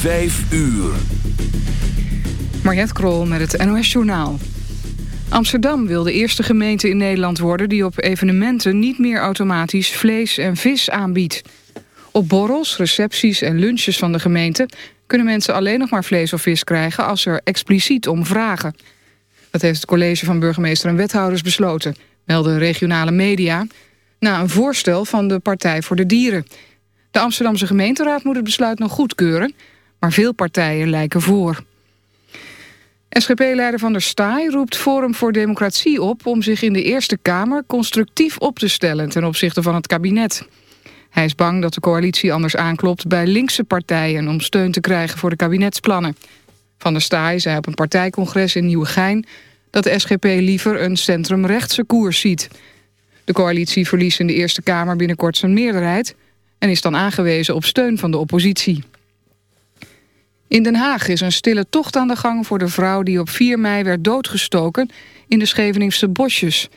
5 uur. Mariette Krol met het NOS Journaal. Amsterdam wil de eerste gemeente in Nederland worden... die op evenementen niet meer automatisch vlees en vis aanbiedt. Op borrels, recepties en lunches van de gemeente... kunnen mensen alleen nog maar vlees of vis krijgen... als ze er expliciet om vragen. Dat heeft het college van burgemeester en wethouders besloten... melden regionale media... na een voorstel van de Partij voor de Dieren. De Amsterdamse gemeenteraad moet het besluit nog goedkeuren... maar veel partijen lijken voor. SGP-leider Van der Staaij roept Forum voor Democratie op... om zich in de Eerste Kamer constructief op te stellen... ten opzichte van het kabinet. Hij is bang dat de coalitie anders aanklopt bij linkse partijen... om steun te krijgen voor de kabinetsplannen. Van der Staaij zei op een partijcongres in Nieuwegein... dat de SGP liever een centrumrechtse koers ziet. De coalitie verliest in de Eerste Kamer binnenkort zijn meerderheid... en is dan aangewezen op steun van de oppositie. In Den Haag is een stille tocht aan de gang voor de vrouw... die op 4 mei werd doodgestoken in de Scheveningse bosjes.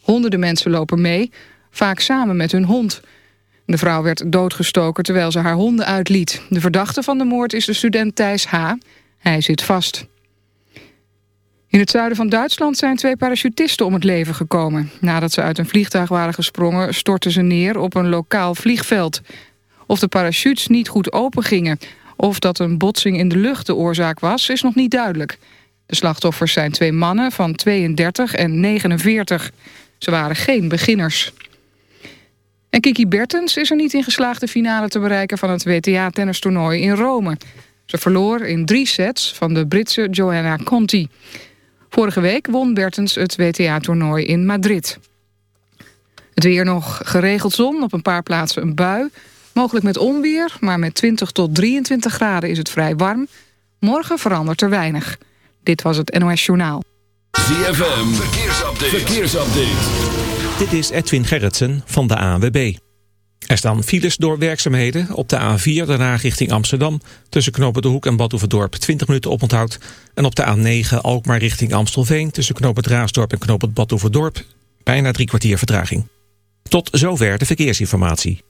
Honderden mensen lopen mee, vaak samen met hun hond. De vrouw werd doodgestoken terwijl ze haar honden uitliet. De verdachte van de moord is de student Thijs H. Hij zit vast. In het zuiden van Duitsland zijn twee parachutisten om het leven gekomen. Nadat ze uit een vliegtuig waren gesprongen... stortten ze neer op een lokaal vliegveld. Of de parachutes niet goed open gingen... of dat een botsing in de lucht de oorzaak was, is nog niet duidelijk. De slachtoffers zijn twee mannen van 32 en 49. Ze waren geen beginners. En Kiki Bertens is er niet in geslaagd de finale te bereiken... van het WTA-tennistoernooi in Rome. Ze verloor in drie sets van de Britse Joanna Conti. Vorige week won Bertens het WTA-toernooi in Madrid. Het weer nog geregeld zon, op een paar plaatsen een bui. Mogelijk met onweer, maar met 20 tot 23 graden is het vrij warm. Morgen verandert er weinig. Dit was het NOS Journaal. ZFM, verkeersupdate. verkeersupdate. Dit is Edwin Gerritsen van de ANWB. Er staan files door werkzaamheden op de A4 daarna richting Amsterdam... tussen Knopen de Hoek en Badhoevedorp 20 minuten oponthoud... en op de A9 Alkmaar richting Amstelveen... tussen Knopen Raasdorp en Knopen Badhoevedorp... bijna drie kwartier vertraging. Tot zover de verkeersinformatie.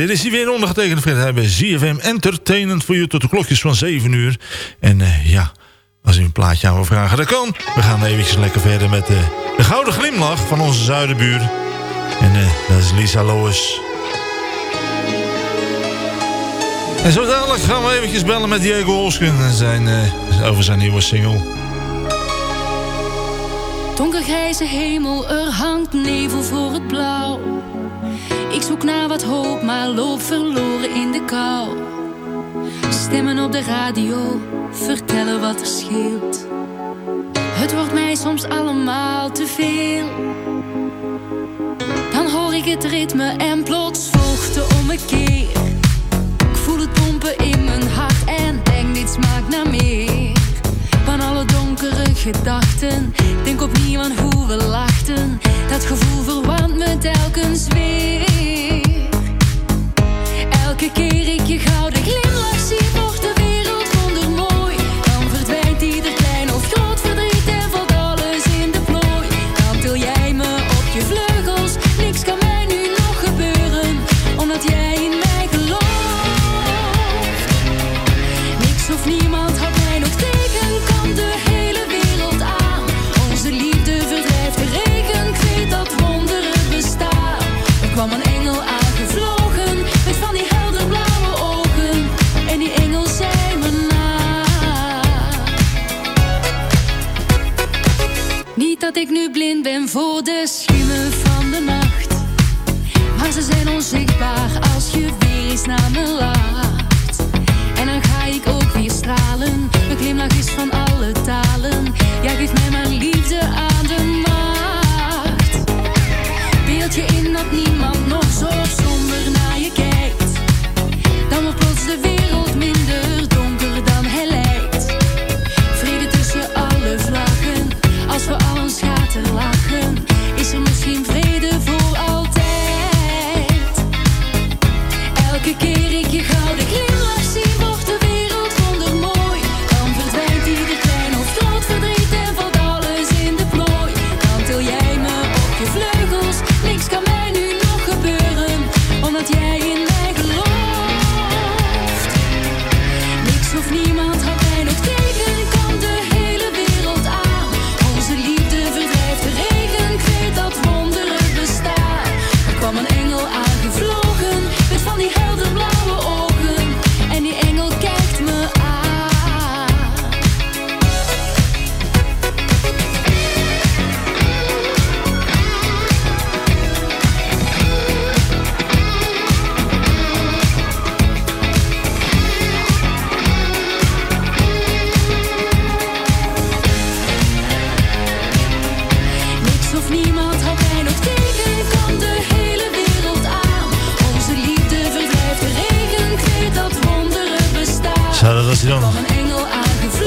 dit is hier weer ondergetekend. We hebben ZFM Entertainment voor je tot de klokjes van 7 uur. En eh, ja, als u een plaatje aan wil vragen, dat kan. We gaan eventjes lekker verder met eh, de gouden glimlach van onze zuidenbuur. En eh, dat is Lisa Loos. En zo dadelijk gaan we eventjes bellen met Diego Olsken zijn, over zijn nieuwe single. Donkergrijze hemel, er hangt nevel voor het blauw. Ik zoek naar wat hoop, maar loop verloren in de kou. Stemmen op de radio, vertellen wat er scheelt. Het wordt mij soms allemaal te veel. Dan hoor ik het ritme en plots volgt de ommekeer. Ik voel het pompen in mijn hart en denk dit smaakt naar meer gedachten. Denk opnieuw aan hoe we lachten. Dat gevoel verwarmt me telkens weer. Elke keer ik je gouden glimlach.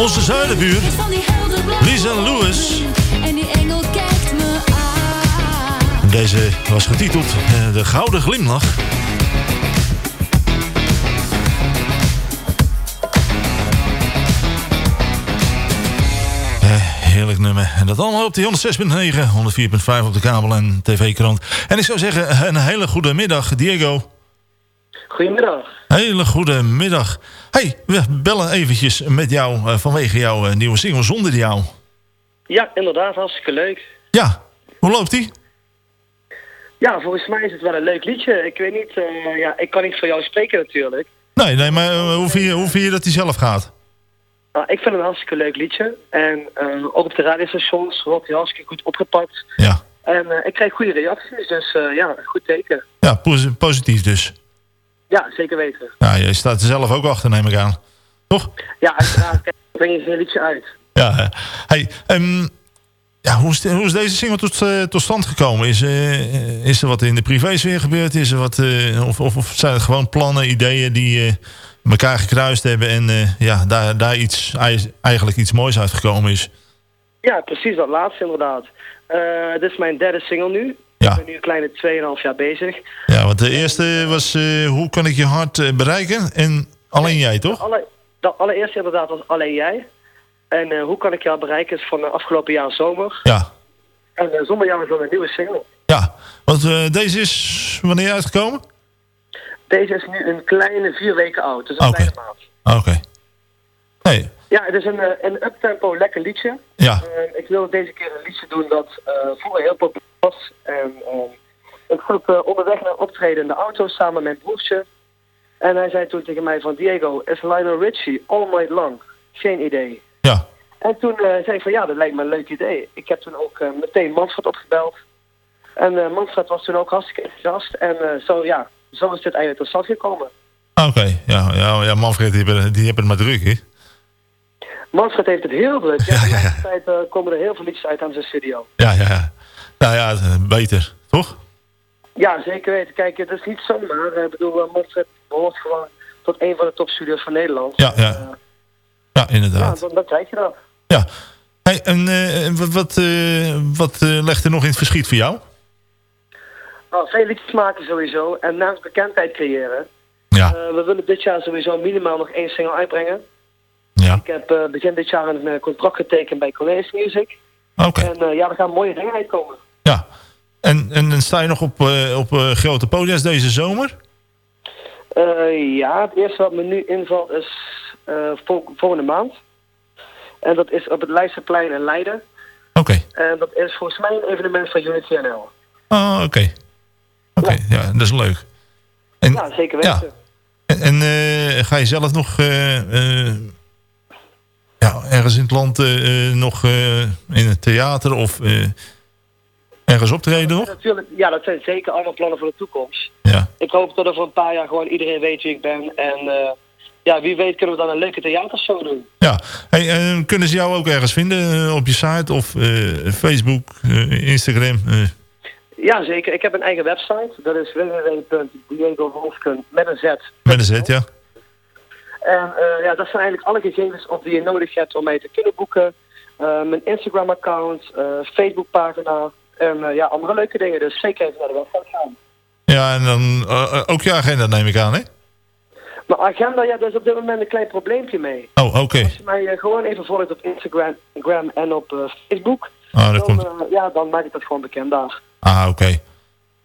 Onze zuidenbuur, Lisa Lewis. ogen. En die engel kijkt me aan. Deze was getiteld eh, De Gouden Glimlach. Eh, Heerlijk nummer. En dat allemaal op de 106.9, 104.5 op de kabel en tv-krant. En ik zou zeggen, een hele goede middag, Diego. Goedemiddag. Hele goede middag. hey, we bellen eventjes met jou eh, vanwege jouw eh, nieuwe single Zonder jou. Ja, inderdaad, hartstikke leuk. Ja, hoe loopt die? Ja, volgens mij is het wel een leuk liedje. Ik weet niet, eh, ja, ik kan niet voor jou spreken natuurlijk. Nee, nee, maar hoe, vind je, hoe vind je dat die zelf gaat? Maar ik vind het een hartstikke leuk liedje. En ook op de radiostations wordt hij hartstikke goed opgepakt. Ja. En ik krijg goede reacties, dus ja, goed teken. Ja, pos- positief dus. Ja, zeker weten. Ja, je staat er zelf ook achter, neem ik aan. Ja, uiteraard breng je zo'n liedje uit. Ja, hey, ehm, ja, hoe, is hoe is deze single tot, eh, tot stand gekomen? Is, eh, is er wat in de privésfeer gebeurd? Is er wat, eh, of, of, of zijn het gewoon plannen, ideeën die elkaar gekruist hebben en ja, daar, daar iets, ei- eigenlijk iets moois uitgekomen is? Ja, precies dat laatste inderdaad. Dit is mijn derde single nu. Ja. Ik ben nu een kleine 2,5 jaar bezig. Ja, want de eerste was eh, Hoe kan ik je hart eh, bereiken? En alleen jij, toch? Alle, de allereerste inderdaad was alleen jij. En eh, hoe kan ik jou bereiken is van de afgelopen jaar zomer. Ja. En eh, zonder jou is dan een nieuwe single. Ja, want deze is wanneer uitgekomen? Deze is nu een kleine vier weken oud. Dus een Oké. kleine maand. Oké. Nee, Ja, het is een, een uptempo lekker liedje. ja. Ik wil deze keer een liedje doen dat vroeger heel populair was. En eh, ik groep eh, onderweg naar optreden in de auto samen met mijn broertje. En hij zei toen tegen mij van Diego, is Lionel Richie all night long? Geen idee. Ja. En toen eh, zei ik van ja, dat lijkt me een leuk idee. Ik heb toen ook meteen Manfred opgebeld. En eh Manfred was toen ook hartstikke enthousiast. En zo ja, zo is dit eigenlijk tot stand gekomen. Oké, ja, ja, ja, Manfred, die hebben, die hebben het maar druk, hè? Manfred heeft het heel druk. Ja, de laatste tijd eh, komen er heel veel liedjes uit aan zijn studio. Ja, ja, ja. Nou ja, eh, beter, toch? Ja, zeker weten. Kijk, het is niet zomaar. eh, Ik bedoel, uh, Manfred behoort gewoon tot een van de topstudios van Nederland. Ja, ja. Ja, Ja, inderdaad. dan, dan krijg je dat. Ja. Hey, en eh, wat, wat, eh, wat eh, legt er nog in het verschiet voor jou? Nou, veel liedjes maken sowieso. En naast bekendheid creëren. Ja. Eh, we willen dit jaar sowieso minimaal nog één single uitbrengen. Ja. Ik heb eh, begin dit jaar een eh, contract getekend bij Cornelis Music. Oké. En eh, ja, er gaan mooie dingen uitkomen. Ja. En, en, en sta je nog op, eh, op eh, grote podia's deze zomer? Eh, ja, het eerste wat me nu invalt is vol- volgende maand. En dat is op het Leidseplein in Leiden. Oké. En dat is volgens mij een evenement van Unity NL. Oh, oké. Oké, ja. dat is leuk. En, Ja, zeker weten. ja. En, en, ga je zelf nog ja, ergens in het land nog in het theater of ergens optreden nog? Natuurlijk, ja, dat zijn zeker allemaal plannen voor de toekomst. Ja. Ik hoop dat er voor een paar jaar gewoon iedereen weet wie ik ben. En eh, ja, wie weet kunnen we dan een leuke theatershow doen. Ja. Hey, en kunnen ze jou ook ergens vinden eh, op je site of eh, Facebook, eh, Instagram? eh? Ja, zeker. Ik heb een eigen website. Dat is www.diegowolfken met een Z. met een zet, ja? En eh, ja, dat zijn eigenlijk alle gegevens op die je nodig hebt om mij te kunnen boeken. Eh, mijn Instagram-account, eh Facebook-pagina en eh, ja, andere leuke dingen. Dus zeker even naar de website gaan. Ja, en dan eh, eh, ook je agenda neem ik aan, hè? Maar agenda, ja, daar is op dit moment een klein probleempje mee. Oh, oké. Als je mij gewoon even volgt op Instagram en op Facebook, Ah, dat dan, komt. ja, dan maak ik dat gewoon bekend daar. Ah, oké.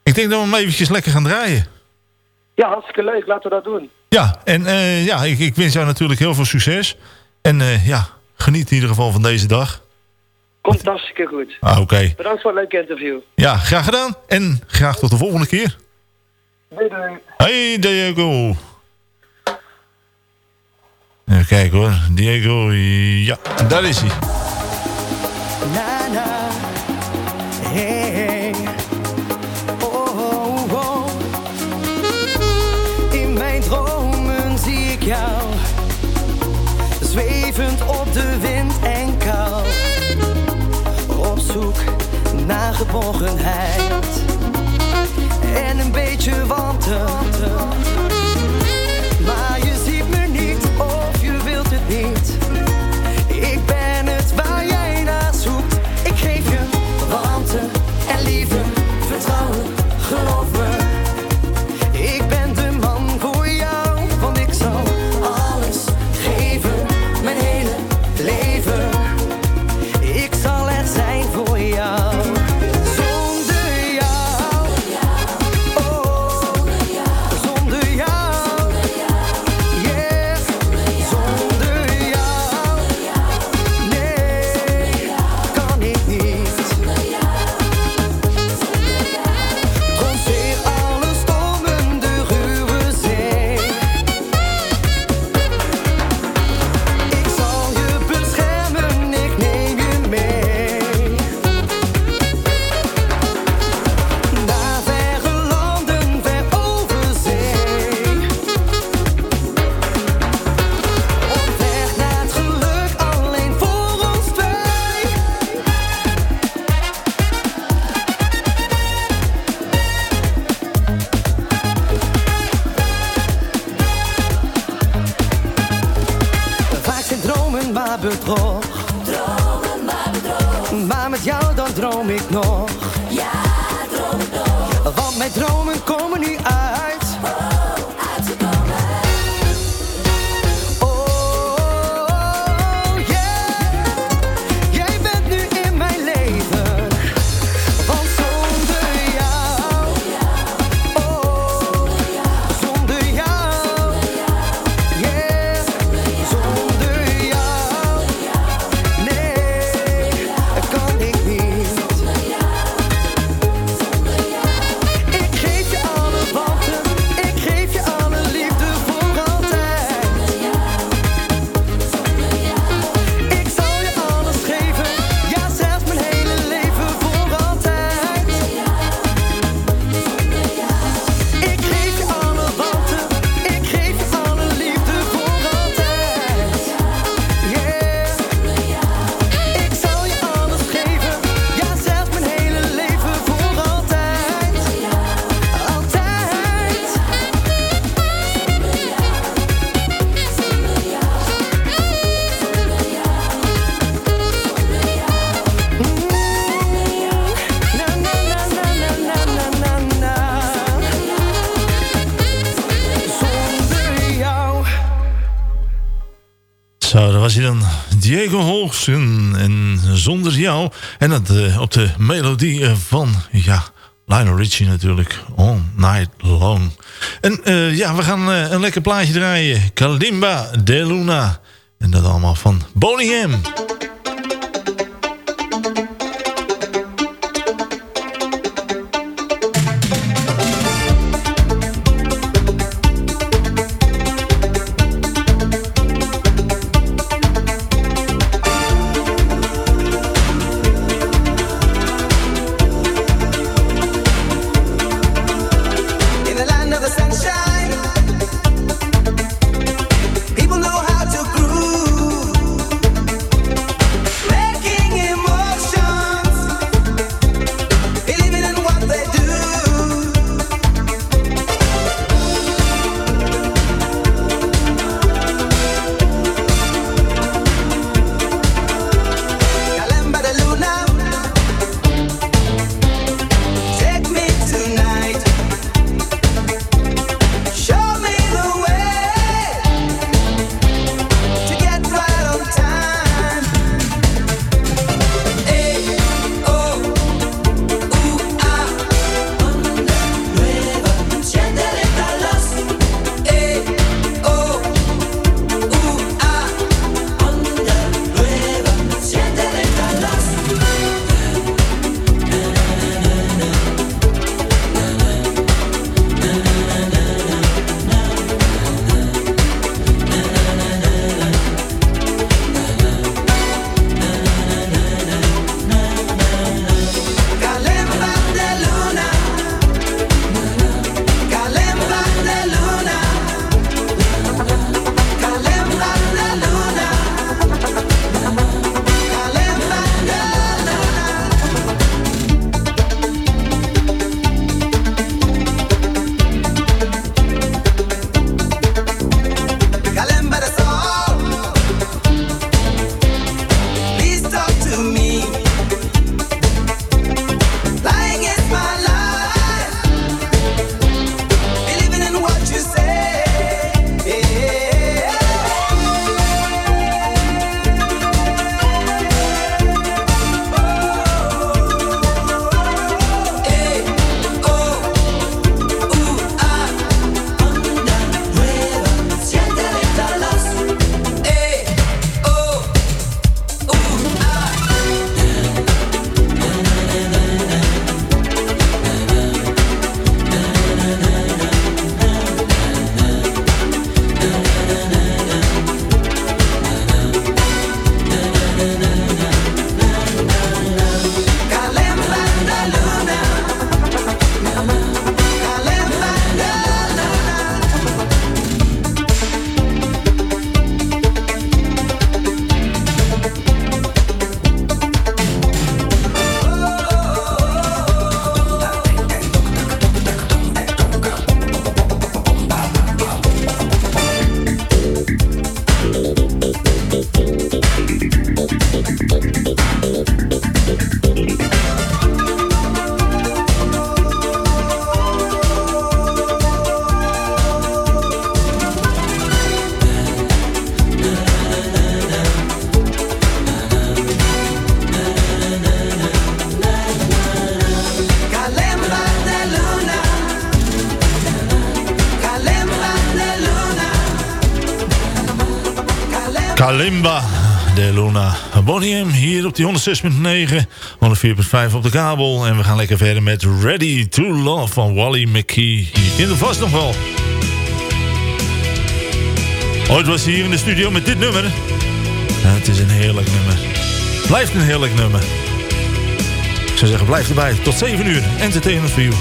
Ik denk dat we hem eventjes lekker gaan draaien. Ja, hartstikke leuk. Laten we dat doen. Ja, en ja, ik, ik wens jou natuurlijk heel veel succes. En ja, geniet in ieder geval van deze dag. Komt hartstikke goed. Ah, oké. Bedankt voor het leuke interview. Ja, graag gedaan. En graag tot de volgende keer. Doei doei. Hey Diego. Even kijken hoor. Diego, ja, daar is hij. Geborgenheid en een beetje warmte. En Zonder Jou. En dat eh, op de melodie eh, van, ja, Lionel Richie natuurlijk. All Night Long. En eh, ja, we gaan een lekker plaatje draaien. Kalimba de Luna. En dat allemaal van Bonnie M. Bonium hier op die 106.9, 104.5 op de kabel. En we gaan lekker verder met Ready to Love van Wally McKee. In de vast nog wel. Ooit was hij hier in de studio met dit nummer. Het is een heerlijk nummer. Blijft een heerlijk nummer. Ik zou zeggen, blijf erbij. Tot 7 uur. Entertainment for you.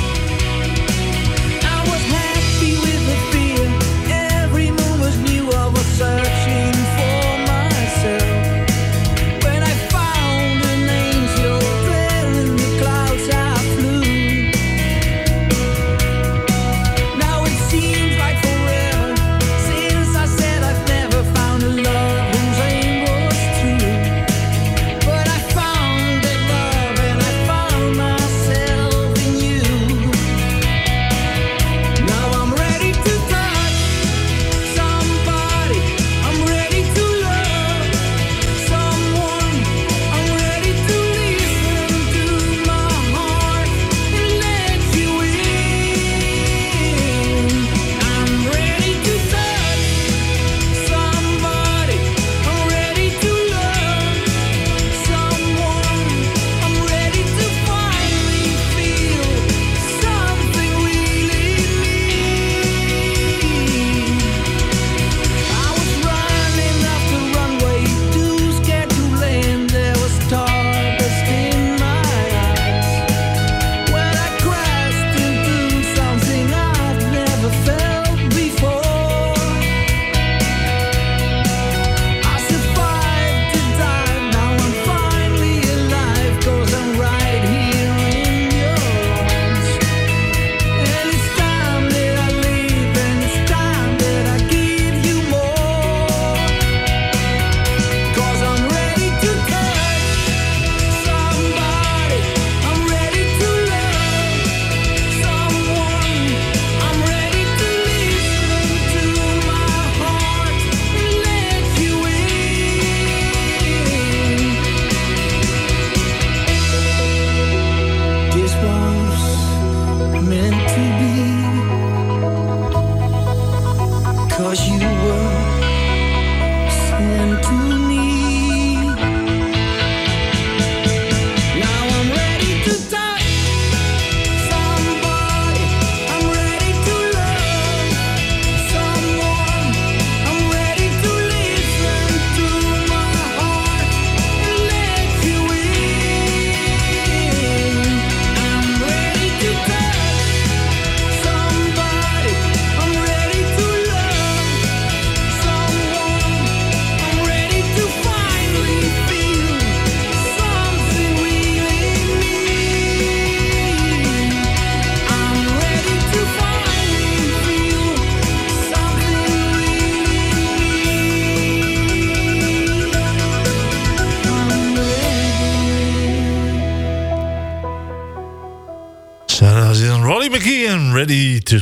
Ready to...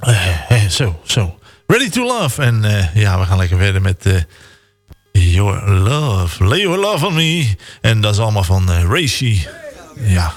Eh, eh, zo, zo. Ready to Love. En eh, ja, we gaan lekker verder met... Your Love. Lay Your Love on Me. En dat is allemaal van uh, Reishi. Ja.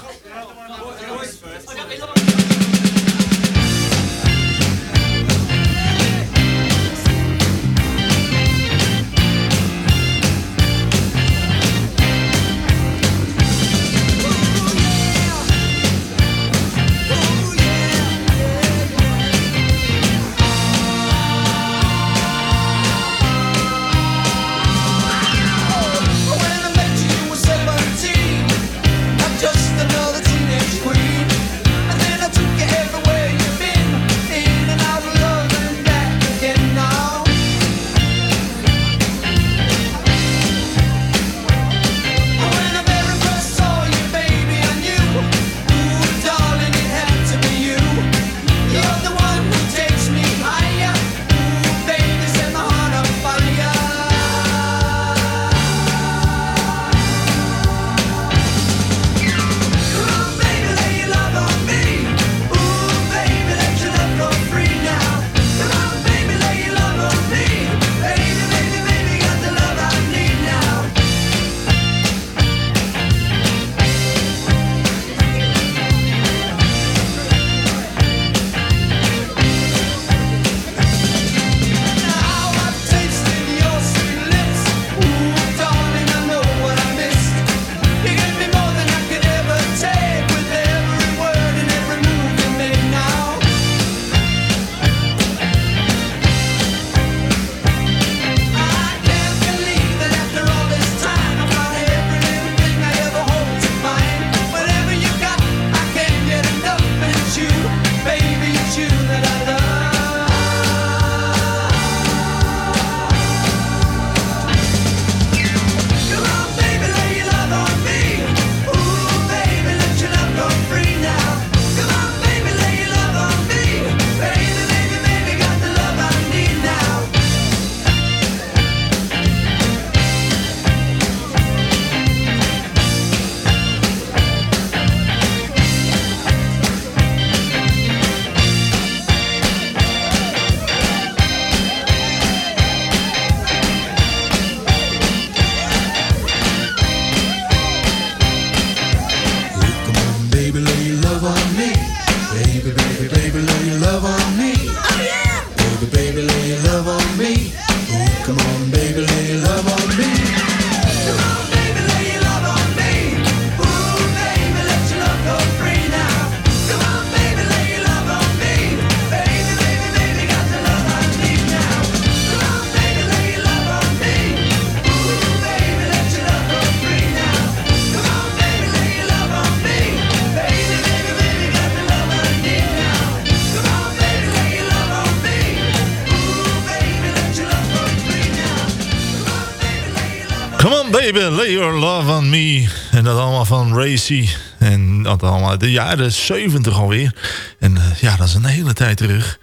Come on baby, lay your love on me. En dat allemaal van Racy. En dat allemaal de jaren 70 alweer. En eh, ja, dat is een hele tijd terug.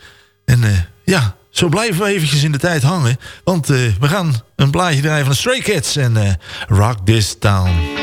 En eh, ja, zo blijven we eventjes in de tijd hangen. Want eh, we gaan een blaadje draaien van de Stray Cats en Rock This Town.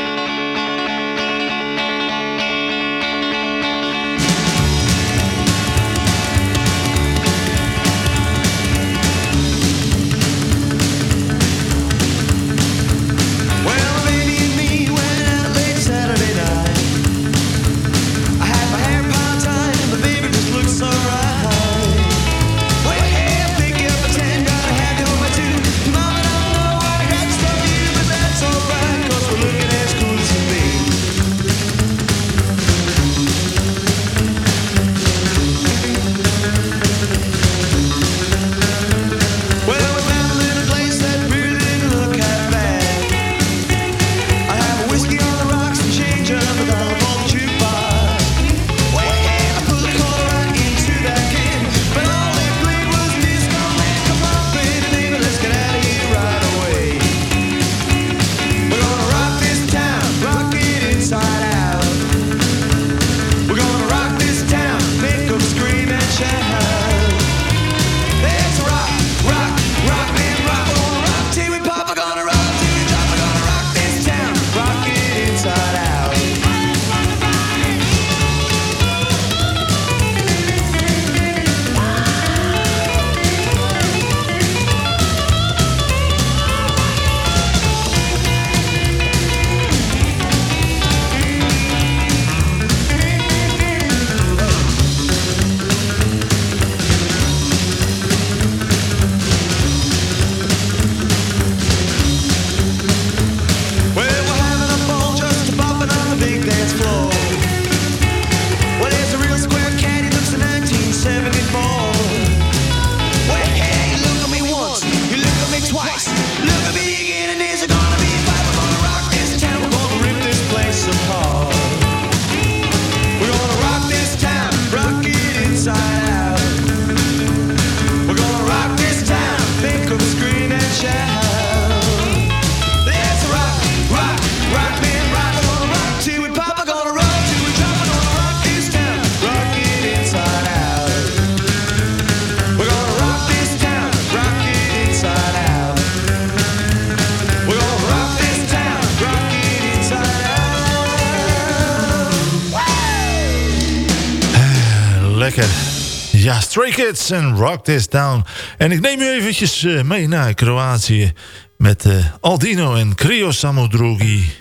En Rock This down, En ik neem u eventjes eh, mee naar Kroatië met eh, Aldino en Krio Samodrogi.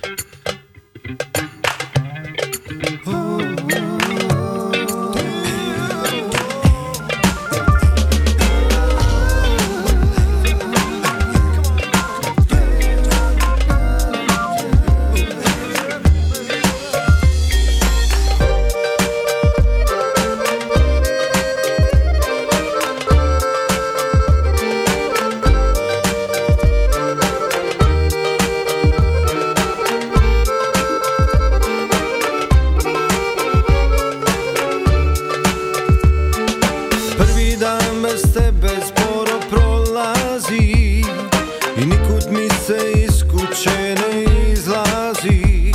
Put mi se iz kuće ne izlazi.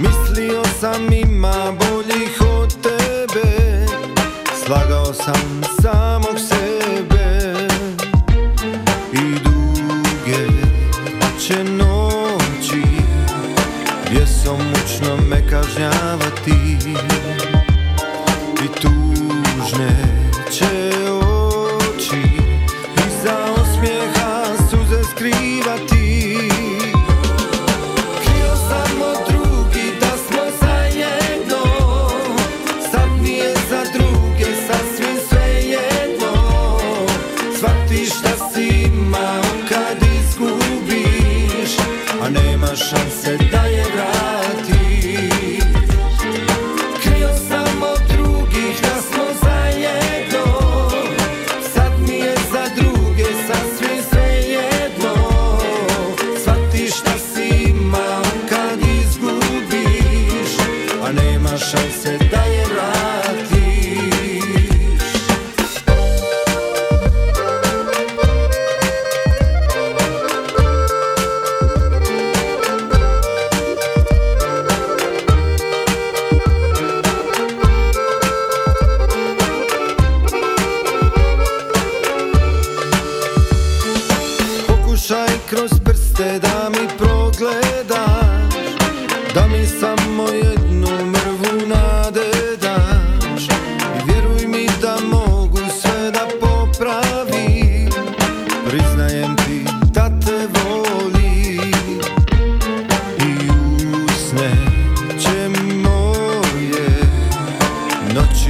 Mislio sam ima boljih od tebe. Slagao sam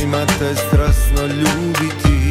Imate strasno ljubiti.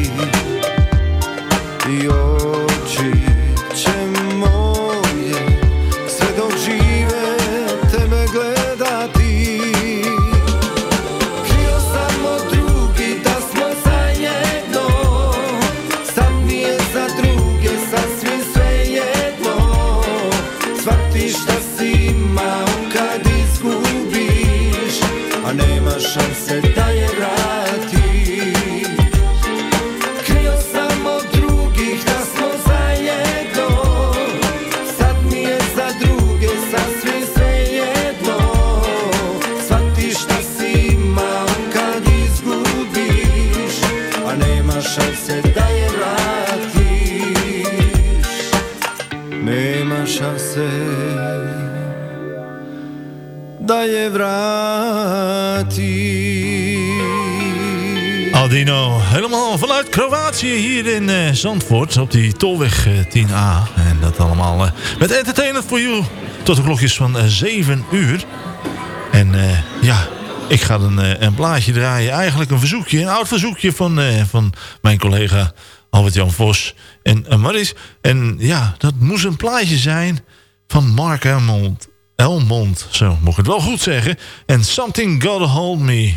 Kroatië hier in eh, Zandvoort op die tolweg eh, 10A. En dat allemaal eh, met Entertainment for You tot de klokjes van eh, 7 uur. En eh, ja, ik ga een, eh, een plaatje draaien. Eigenlijk een verzoekje, een oud verzoekje van, eh, van mijn collega Albert-Jan Vos en eh, Maris. En ja, dat moest een plaatje zijn van Mark Elmond. Elmond, zo moet ik het wel goed zeggen. En Something Gotta Hold Me.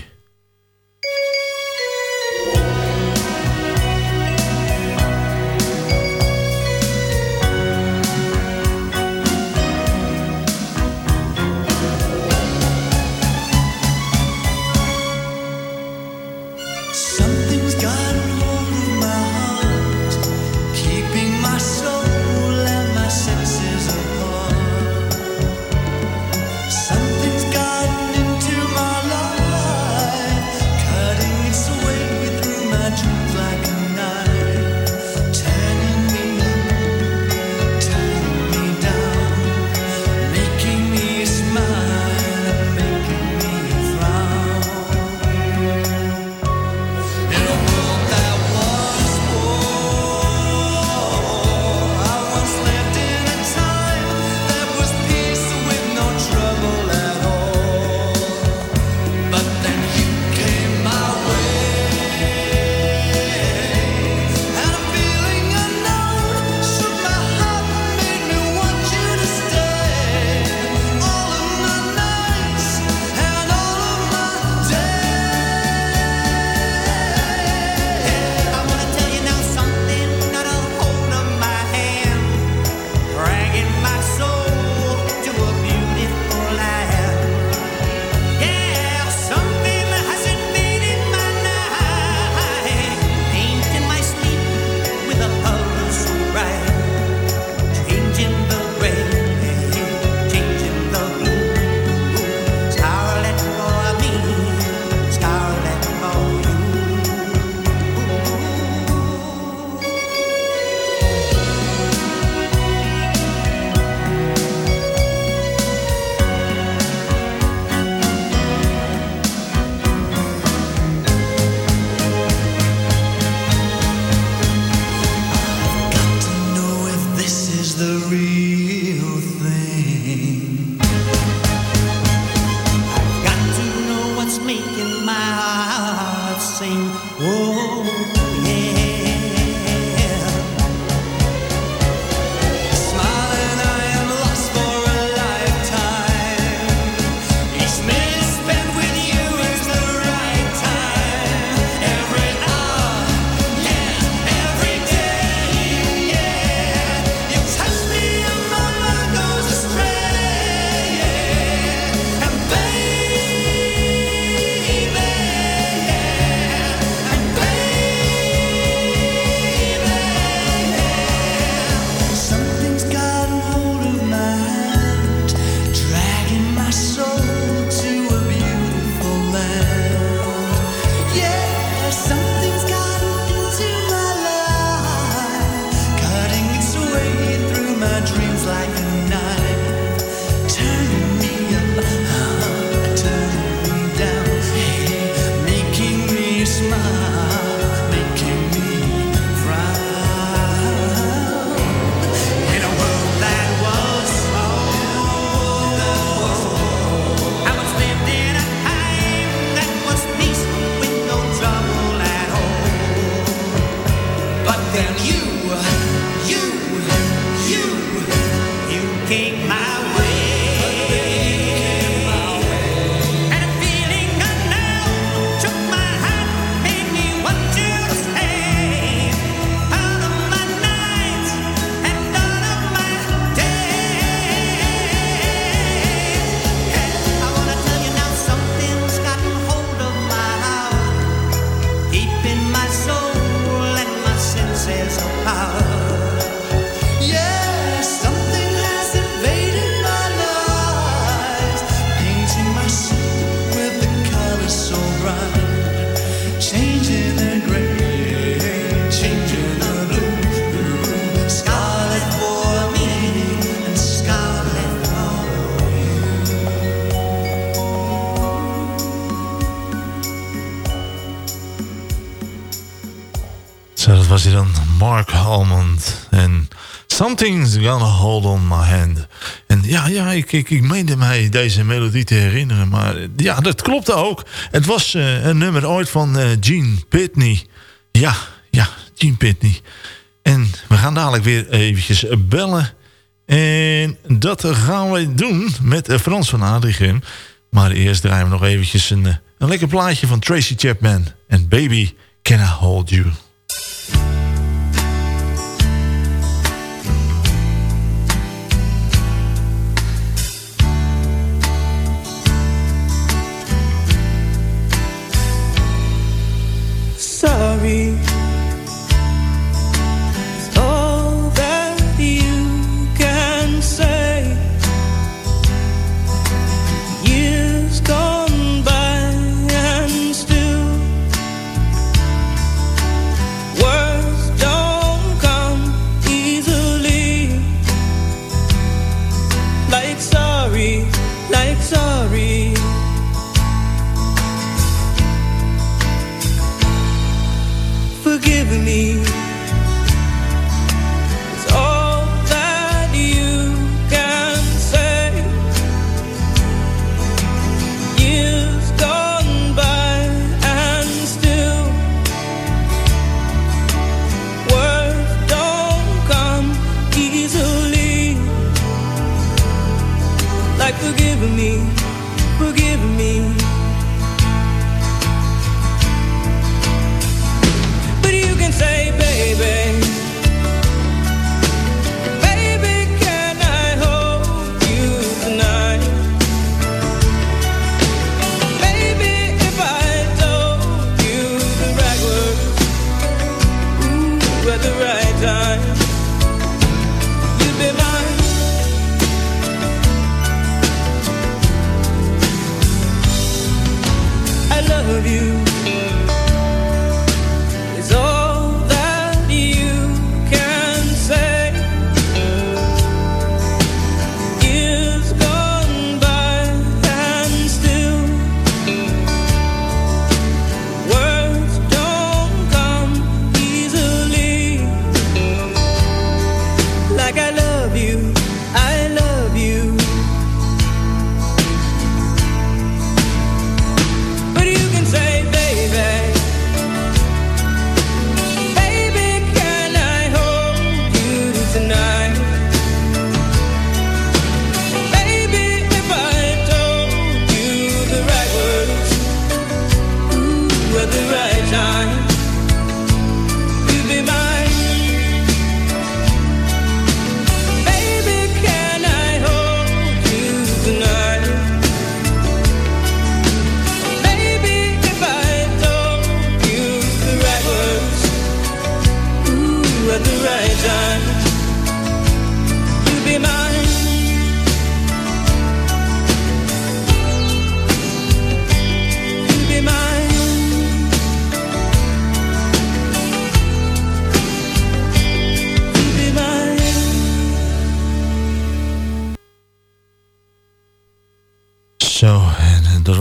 Mark Almond. En Something's Gonna Hold On My Hand. En ja, ja ik, ik, ik meende mij deze melodie te herinneren. Maar ja, dat klopte ook. Het was eh, een nummer ooit van eh, Gene Pitney. Ja, ja, Gene Pitney. En we gaan dadelijk weer eventjes bellen. En dat gaan we doen met eh, Frans van Adrichem. Maar eerst draaien we nog eventjes een, een lekker plaatje van Tracy Chapman. En Baby, Can I Hold You? me.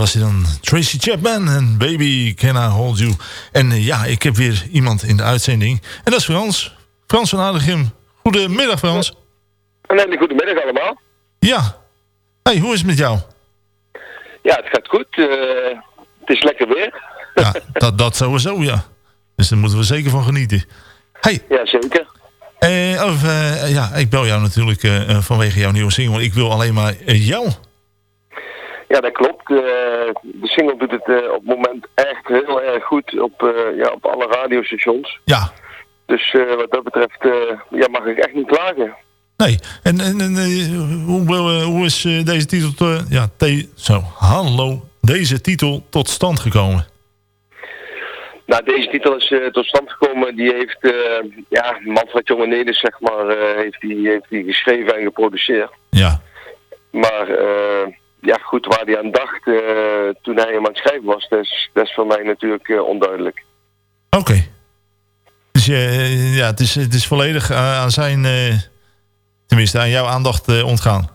Was hij dan. Tracy Chapman en Baby Can I Hold You. En eh, ja, ik heb weer iemand in de uitzending. En dat is Frans. Frans van Aardigem. Goedemiddag Frans. Een hele goede middag allemaal. Ja. Hey, hoe is het met jou? Ja, het gaat goed. eh, het is lekker weer. Ja, dat, dat sowieso, ja. Dus daar moeten we zeker van genieten. Hey. Ja, zeker. Eh, of, ja, ik bel jou natuurlijk vanwege jouw nieuwe single. Ik wil alleen maar jou. Ja, dat klopt. Eh, de single doet het eh, op het moment echt heel erg goed op, eh, ja, op alle radiostations. Ja. Dus wat dat betreft ja, mag ik echt niet klagen. Nee. En, en, en hoe, hoe is deze titel... te- ja, te- zo, hallo. Deze titel tot stand gekomen. Nou, deze titel is tot stand gekomen. Die heeft, eh ja, Manfred Jonge Nelis, zeg maar, heeft, die, heeft die geschreven en geproduceerd. Ja. Maar eh, ja, goed, waar hij aan dacht eh, toen hij hem aan het schrijven was, dat is, dat is voor mij natuurlijk eh, onduidelijk. Oké. Dus eh, ja, het is, het is volledig aan zijn... tenminste, aan jouw aandacht ontgaan.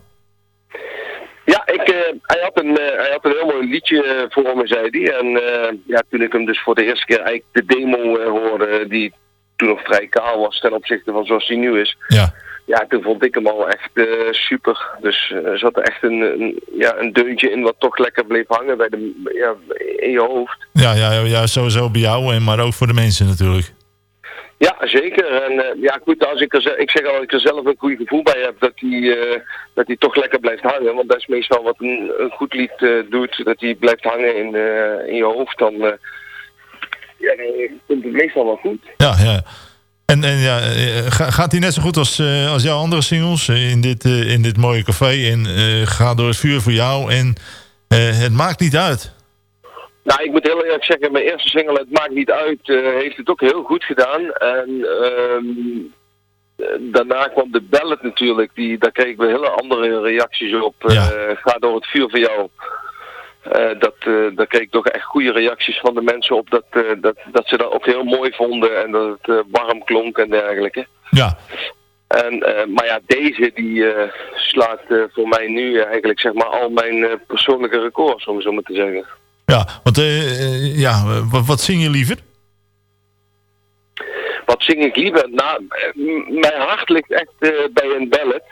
Ja, ik, hij, had een, hij had een heel mooi liedje voor me, zei hij. En ja, toen ik hem dus voor de eerste keer eigenlijk de demo hoorde, die toen nog vrij kaal was ten opzichte van zoals hij nu is. Ja. Ja, toen vond ik hem al echt eh, super. Dus eh, er zat er echt een, een, ja, een deuntje in wat toch lekker bleef hangen bij de, ja, in je hoofd. Ja, ja, ja, sowieso bij jou, en maar ook voor de mensen natuurlijk. Ja, zeker. En eh, ja, goed, als ik, er, ik zeg al dat ik er zelf een goed gevoel bij heb dat hij, eh, dat hij toch lekker blijft hangen. Want dat is meestal wat een, een goed lied doet, dat hij blijft hangen in, in je hoofd. Dan, ja, dan komt het meestal wel goed. Ja, ja. En, en ja, eh, ga- gaat hij net zo goed als, eh, als jouw andere singles eh, in dit, in dit mooie café? En ga door het vuur voor jou. En het maakt niet uit. Nou, ik moet heel eerlijk zeggen, mijn eerste single, Het Maakt Niet Uit, heeft het ook heel goed gedaan. En ehm, eh, daarna kwam de ballad natuurlijk, die, daar kregen we hele andere reacties op. Ga door het vuur voor jou. Eh, dat, eh, daar kreeg ik toch echt goede reacties van de mensen op dat, eh, dat, dat ze dat ook heel mooi vonden en dat het warm klonk en dergelijke. Ja. En, maar ja, deze die slaat voor mij nu eigenlijk zeg maar al mijn persoonlijke records, om het zo maar te zeggen. Ja, want ja, wat, wat zing je liever? Wat zing ik liever? Nou, mijn hart ligt echt bij een ballad.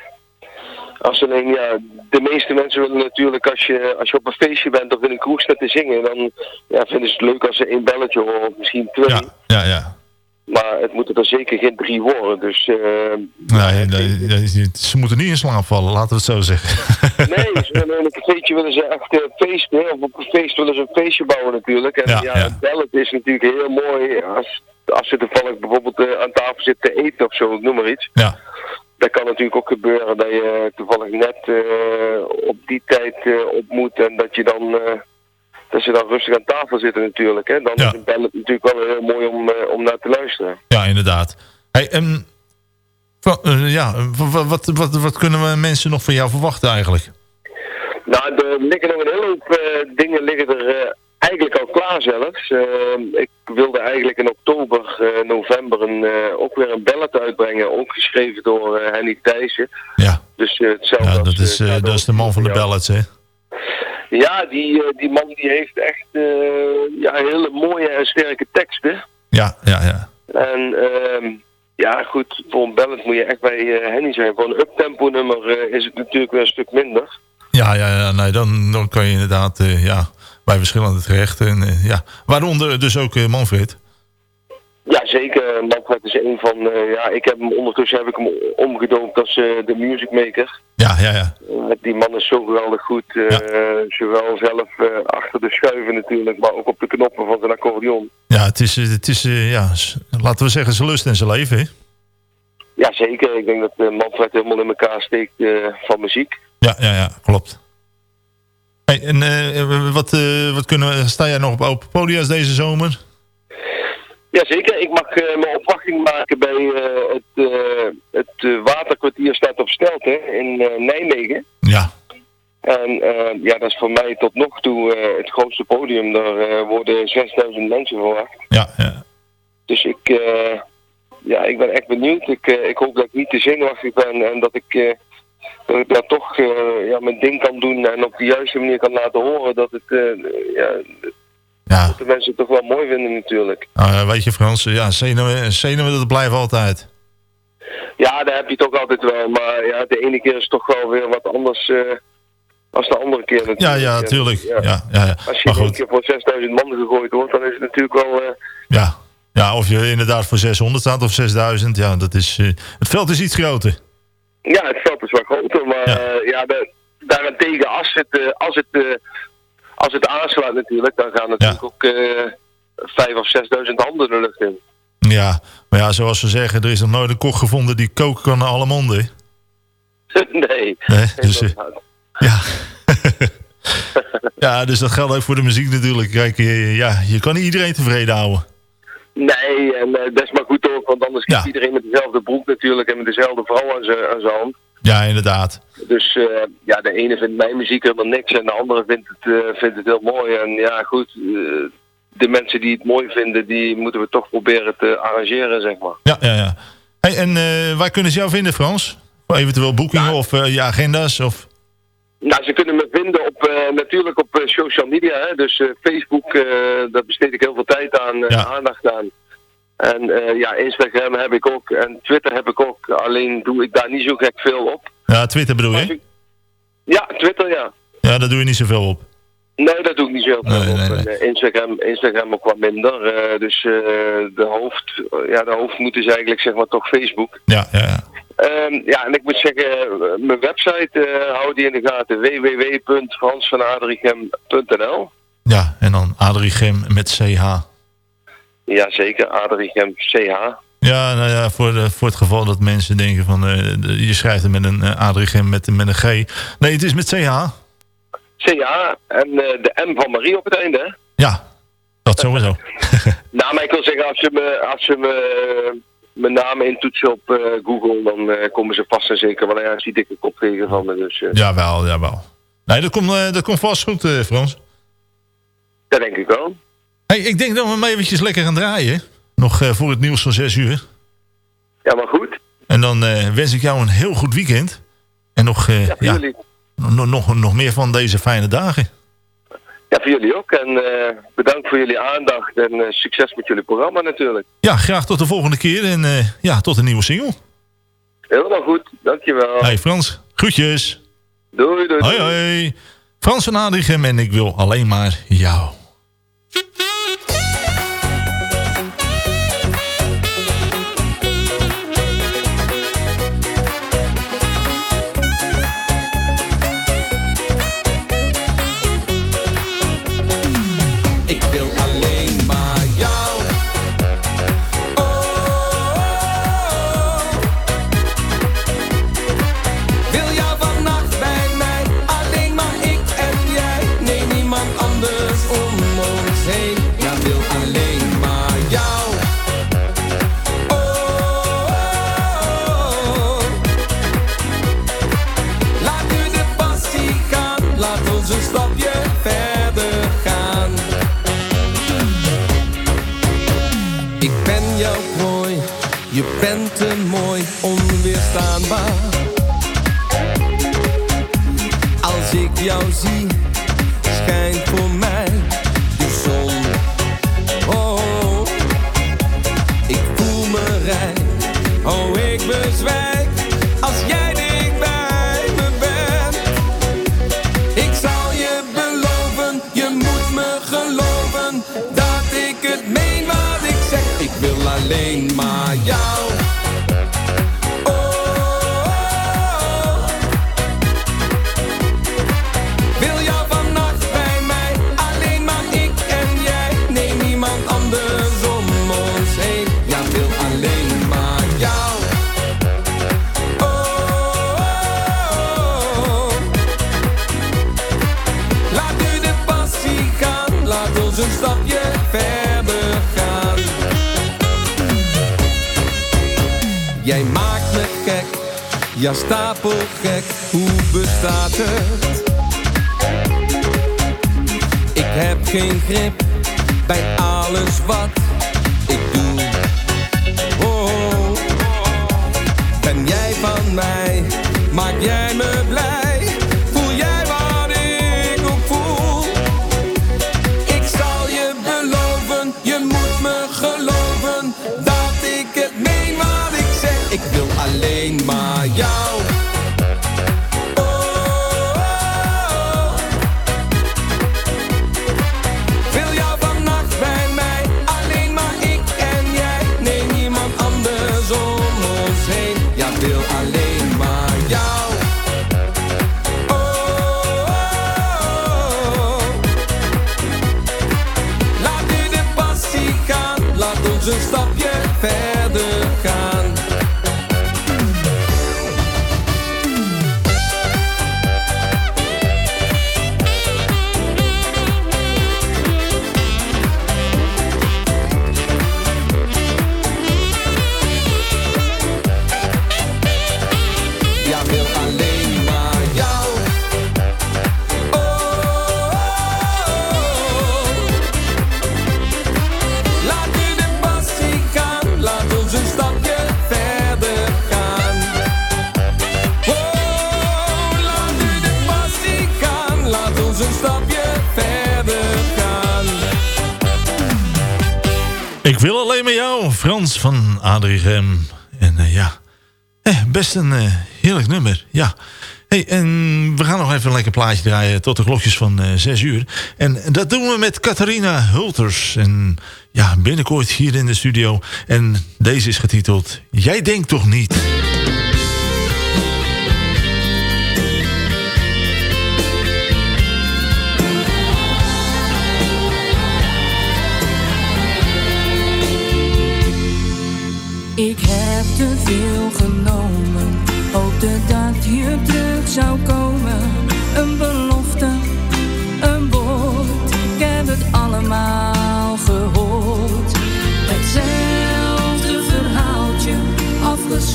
Als alleen, ja, de meeste mensen willen natuurlijk als je, als je op een feestje bent of in een kroeg staat te zingen, dan ja, vinden ze het leuk als ze één belletje horen of misschien twee. Ja, ja. Maar het moeten er zeker geen drie worden. Dus eh, Nee, ze moeten niet in slaap vallen, laten we het zo zeggen. nee, ze willen een cafeetje willen ze echt eh, feesten. Of op een feest willen ze een feestje bouwen natuurlijk. En Ja, ja, ja. een ballad is natuurlijk heel mooi als, als ze toevallig bijvoorbeeld eh, aan tafel zitten te eten of zo, noem maar iets. Ja. Dat kan natuurlijk ook gebeuren dat je toevallig net eh, op die tijd eh, ontmoet en dat je dan eh, dat ze dan rustig aan tafel zitten natuurlijk. Hè. Dan is een ballad natuurlijk wel heel mooi om, om naar te luisteren. Ja, inderdaad. Hey, en, wa- eh, ja, wat, wat, wat, wat kunnen we mensen nog van jou verwachten eigenlijk? Nou, er liggen nog een hele hoop dingen liggen er eigenlijk al klaar zelfs. Eh, ik wilde eigenlijk in oktober, eh, november een, eh, ook weer een ballad uitbrengen. Ook geschreven door eh, Henny Thijssen. Ja. Dus hetzelfde Ja, als, dat is, dat is de man van de ballads, hè? Ja, die, die man die heeft echt ja, hele mooie en sterke teksten. Ja, ja, ja. En ehm, ja, goed, voor een ballad moet je echt bij Henny zijn. Voor een uptempo nummer is het natuurlijk weer een stuk minder. Ja, ja, ja nee, dan, dan kan je inderdaad ja, bij verschillende terecht. En, eh, ja. Waaronder dus ook eh, Manfred. Ja, zeker. Manfred is een van, eh, ja, ik heb hem ondertussen heb ik hem omgedoopt als de music maker. Ja, ja, ja. Eh, die man is zo geweldig goed, eh, zowel zelf achter de schuiven natuurlijk, maar ook op de knoppen van zijn accordeon. Ja, het is, het is ja, laten we zeggen, zijn lust en zijn leven, hè? Ja, zeker. Ik denk dat Manfred helemaal in elkaar steekt van muziek. Ja, ja, ja, klopt. Hey, en eh, wat, eh, wat kunnen we, sta jij nog op open podia's deze zomer? Jazeker, ik mag eh, mijn opwachting maken bij eh, het, eh, het eh, waterkwartier staat op Stelten in eh, Nijmegen. Ja. En eh, ja, dat is voor mij tot nog toe eh, het grootste podium. Daar eh, worden 6000 mensen verwacht. Ja, ja. Dus ik, eh, ja, ik ben echt benieuwd. Ik, eh, ik hoop dat ik niet te zenuwachtig ben en dat ik, eh, dat ik daar toch eh, ja, mijn ding kan doen en op de juiste manier kan laten horen dat het eh, ja, dat de mensen het toch wel mooi vinden natuurlijk. Ja, weet je Frans, ja, zenuwen, zenuwen dat blijven altijd. Ja, daar heb je toch altijd wel. Maar ja, de ene keer is toch wel weer wat anders eh als de andere keer natuurlijk. Ja, ja, tuurlijk. Ja, ja, ja. Als je één keer voor 6000 man gegooid wordt, dan is het natuurlijk wel... Ja. ja, of je inderdaad voor 600 staat of 6000. Ja, dat is, het veld is iets groter. Ja, het veld is wat groter, maar ja, ja de, daarentegen als het, eh, als, het, eh, als het aanslaat natuurlijk, dan gaan natuurlijk ook eh vijf of zesduizend handen de lucht in. Ja, maar ja, zoals ze zeggen, er is nog nooit een kok gevonden die koken kan naar alle monden. nee. Nee, dus, eh, ja. ja, dus dat geldt ook voor de muziek natuurlijk. Kijk, eh, ja, je kan niet iedereen tevreden houden. Nee, en eh, dat is maar goed ook, want anders kiest iedereen met dezelfde broek natuurlijk en met dezelfde vrouw aan zijn hand. Ja, inderdaad. Dus eh, ja, de ene vindt mijn muziek helemaal niks en de andere vindt het, eh, vindt het heel mooi. En ja, goed, eh, de mensen die het mooi vinden, die moeten we toch proberen te arrangeren, zeg maar. Ja, ja, ja. Hey, en waar kunnen ze jou vinden, Frans? Eventueel boekingen of je agenda's? Of... Nou, ze kunnen me vinden op, natuurlijk op social media. Hè? Dus Facebook, daar besteed ik heel veel tijd aan, eh, aandacht aan. En eh, ja, Instagram heb ik ook en Twitter heb ik ook. Alleen doe ik daar niet zo gek veel op. Ja, Twitter bedoel je? Ja, Twitter ja. Ja, daar doe je niet zoveel op. Nee, dat doe ik niet zo Nee, op. nee, nee. En, eh, Instagram, Instagram ook wat minder. eh, dus de, hoofd, ja, de hoofdmoed is eigenlijk zeg maar toch Facebook. Ja, ja, ja. Ehm, ja, en ik moet zeggen, mijn website eh hou die in de gaten. www.fransvanadrichem.nl Ja, en dan Adrichem met CH. Jazeker, Adrichem CH. Ja, nou ja, voor, de, voor het geval dat mensen denken van... eh, je schrijft het met een uh, Adrichem met, met een G. Nee, het is met CH. CH en eh, de M van Marie op het einde. hè? Ja, dat sowieso. Nou, maar ik wil zeggen, als ze me, als ze me mijn naam intoetsen op eh, Google, dan eh, komen ze vast en zeker wel ergens die dikke kop tegen van me. Dus eh, Jawel, jawel. Nee, dat komt, eh, dat komt vast goed, eh, Frans. dat denk ik wel. Hey, ik denk dat we hem eventjes lekker gaan draaien. Nog eh, voor het nieuws van 6 uur. Ja, maar goed. En dan eh, wens ik jou een heel goed weekend. En nog, eh, Ja, voor ja, jullie. nog, nog, nog meer van deze fijne dagen. Ja, voor jullie ook. En bedankt voor jullie aandacht en succes met jullie programma natuurlijk. Ja, graag tot de volgende keer. En ja, tot een nieuwe single. Helemaal goed, dankjewel. Hey Frans, groetjes. Doei, doei. Hoi, hoi. Frans van Adrichem en ik wil alleen maar jou. Als ik jou zie, schijnt voor mij de zon. Oh, ik voel me rijk, oh ik bezwijk. Als jij dicht bij me bent, ik zal je beloven, je moet me geloven dat ik het meen wat ik zeg. Ik wil alleen maar stapelgek, hoe bestaat het? Ik heb geen grip bij alles wat ik doe. Oh, ben jij van mij, maak jij me Lima jou. Laat u de passie gaan. Laat ons een stapje verder gaan. Oh, laat uw de passie gaan. Laat ons een stapje verder gaan. Ik wil alleen met jou, Frans van Adriem. En eh, ja, eh, beste heerlijk nummer, ja. Hey, en we gaan nog even een lekker plaatje draaien tot de klokjes van eh 6 uur. En dat doen we met Catharina Hulters. En ja, binnenkort hier in de studio. En deze is getiteld Jij denkt toch niet...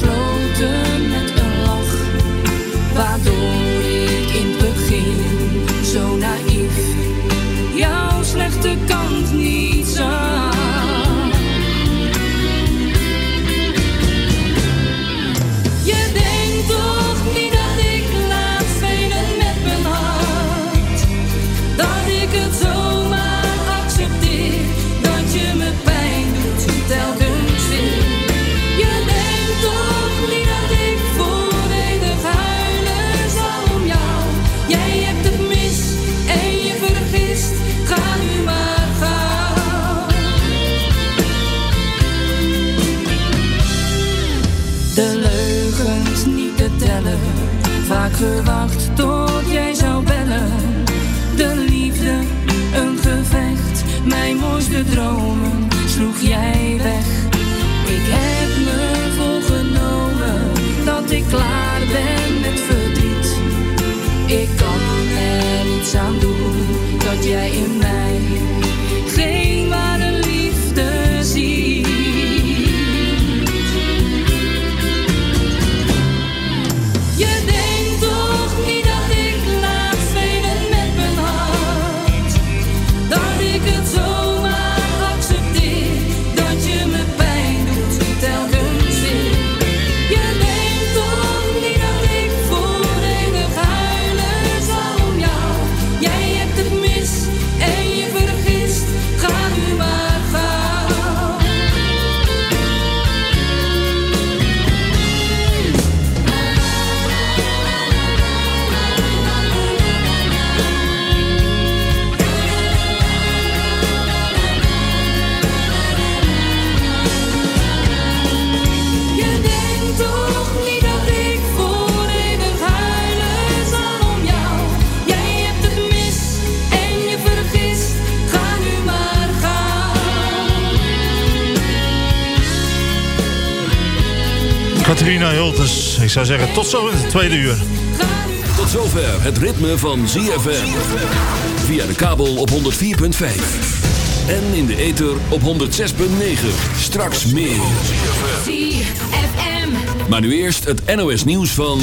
slow gewacht tot jij zou bellen. De liefde, een gevecht, mijn mooiste dromen sloeg jij weg. Ik heb me voorgenomen dat ik klaar ben met verdriet. Ik kan er niets aan doen dat jij in Catharina Hulters, ik zou zeggen tot zo in het tweede uur. Tot zover het ritme van ZFM. Via de kabel op 104.5. En in de ether op 106.9. Straks meer. ZFM. Maar nu eerst het NOS nieuws van...